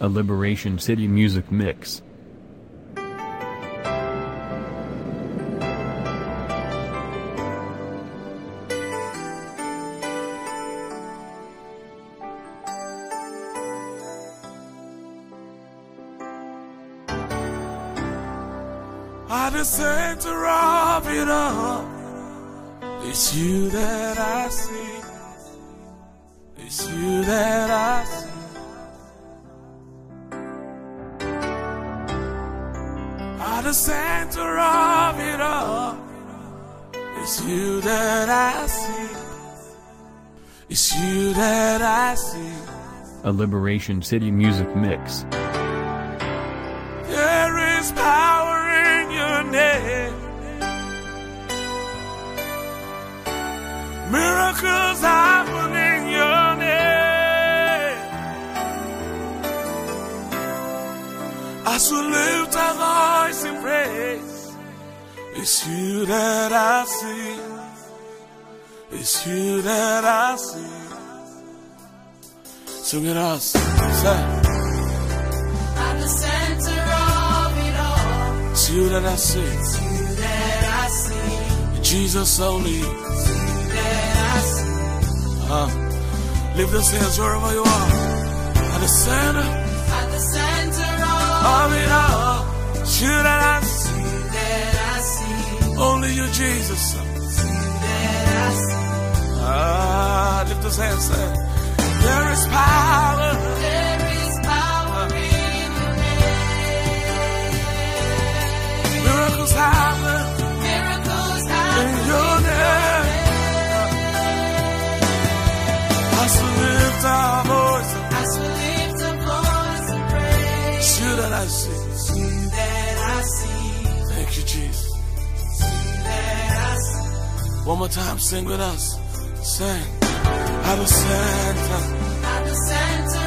A Liberation City music mix. At the center of it all, it's you that I see. It's you that I see. At the center of it all, it's you that I see. It's you that I see. A Liberation City music mix. As we lift our voice in praise, it's you that I see. It's you that I see. Sing it us. Say. At the center of it all, It's you that I see. it's you that I see, Jesus only. that I see. Uh, lift those hands wherever you are. At the center At the center of it all. That I see. that I see, Only you, Jesus. that I see. Ah, lift those hands. Say, there is power. One more time, sing with us. Sing. The center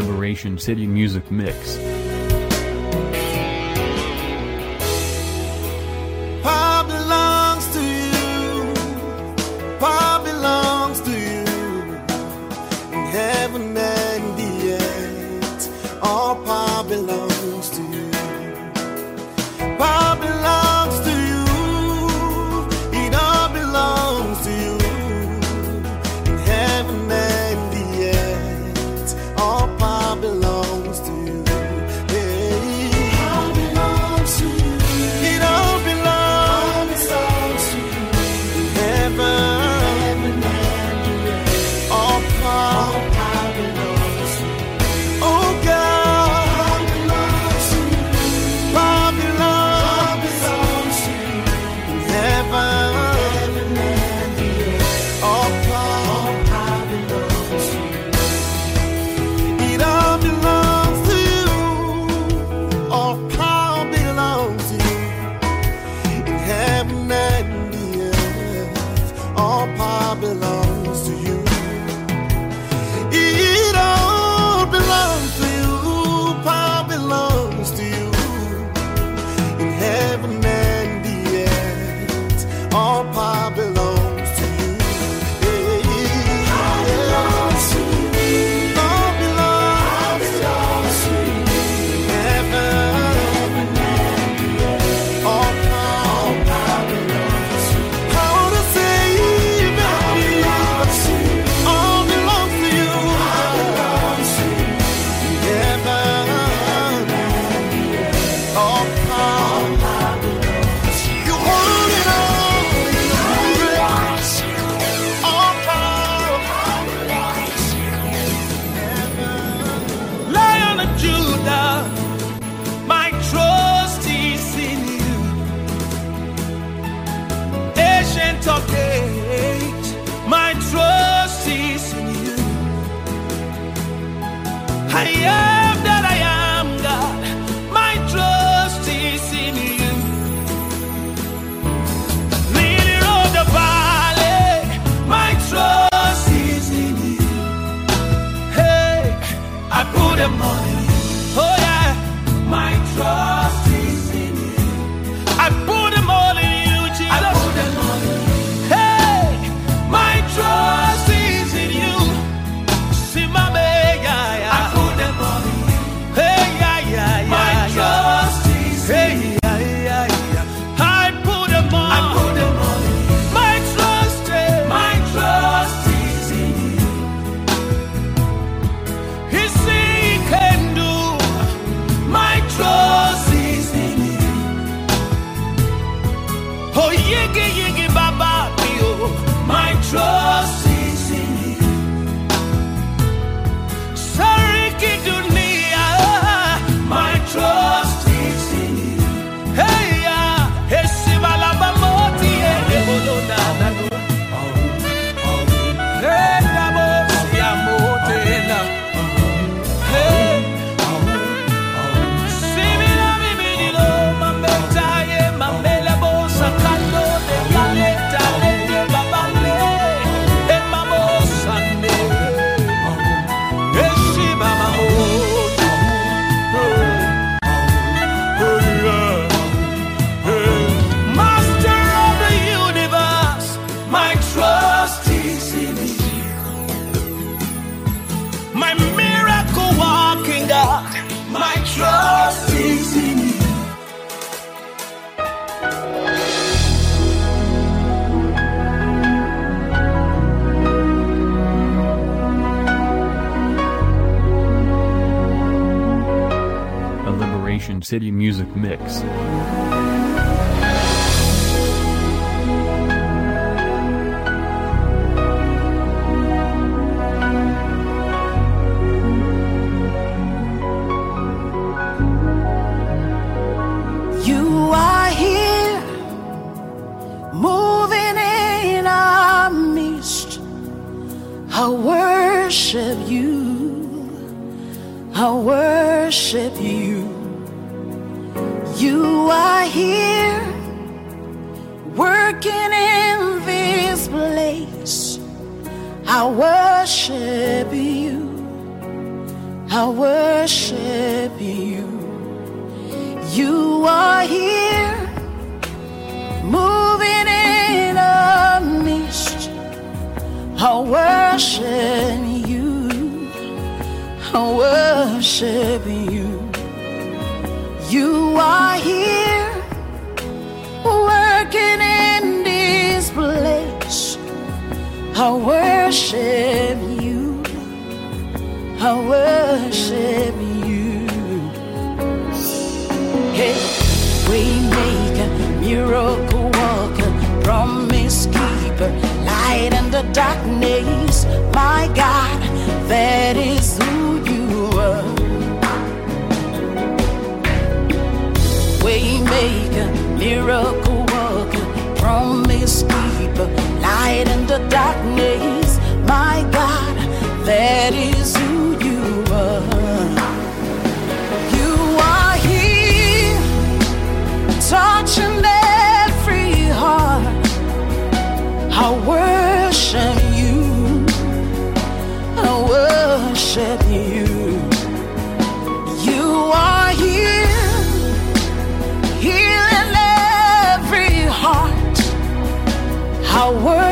Liberation City music mix. never City Music Mix. I worship you. I worship you. You are here, moving in a mist. I worship you. I worship you. I worship you. I worship you. Hey, waymaker, miracle walker, promise keeper, light in the darkness. My God, that is who you are. Waymaker, miracle walker, promise keeper light in the darkness. My God, that is who you are. You are here, touching every heart. I worship you. I worship you. You are here, healing every heart. I worship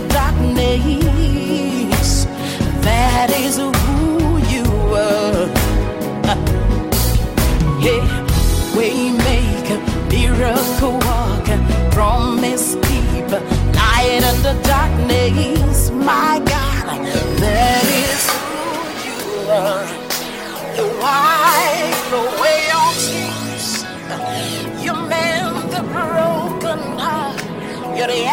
the darkness. That is who you are. Yeah, waymaker, miracle walker, promise keeper, light of the darkness. My God, that is who you are. You wipe away all tears. You mend the broken heart. You're the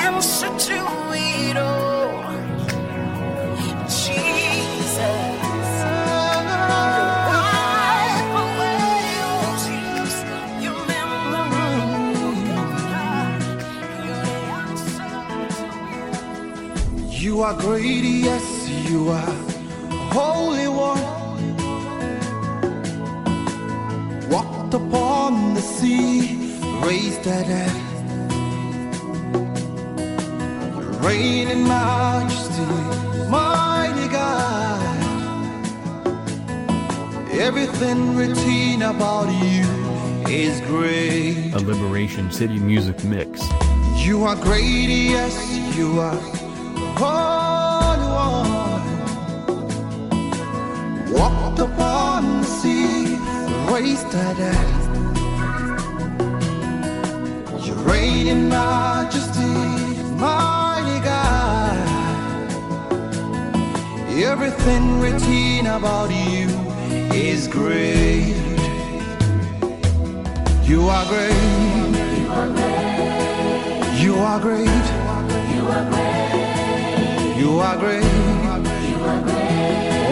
are great, yes, you are holy one. Walked upon the sea, raised the dead. Reign in majesty, mighty God. Everything written about you is great. A Liberation City music mix. You are great, yes, you are holy one. Walked upon the sea, raised the dead. You reign in majesty, mighty God. Everything written about you is great. You are great. You are great. You are great. You are great.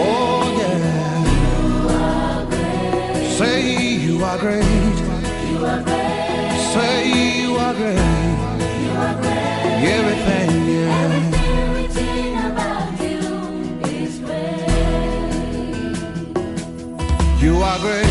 Oh yeah. Say you are great. Say you are great. Say you are great. You are great. Everything, yeah. You are great. You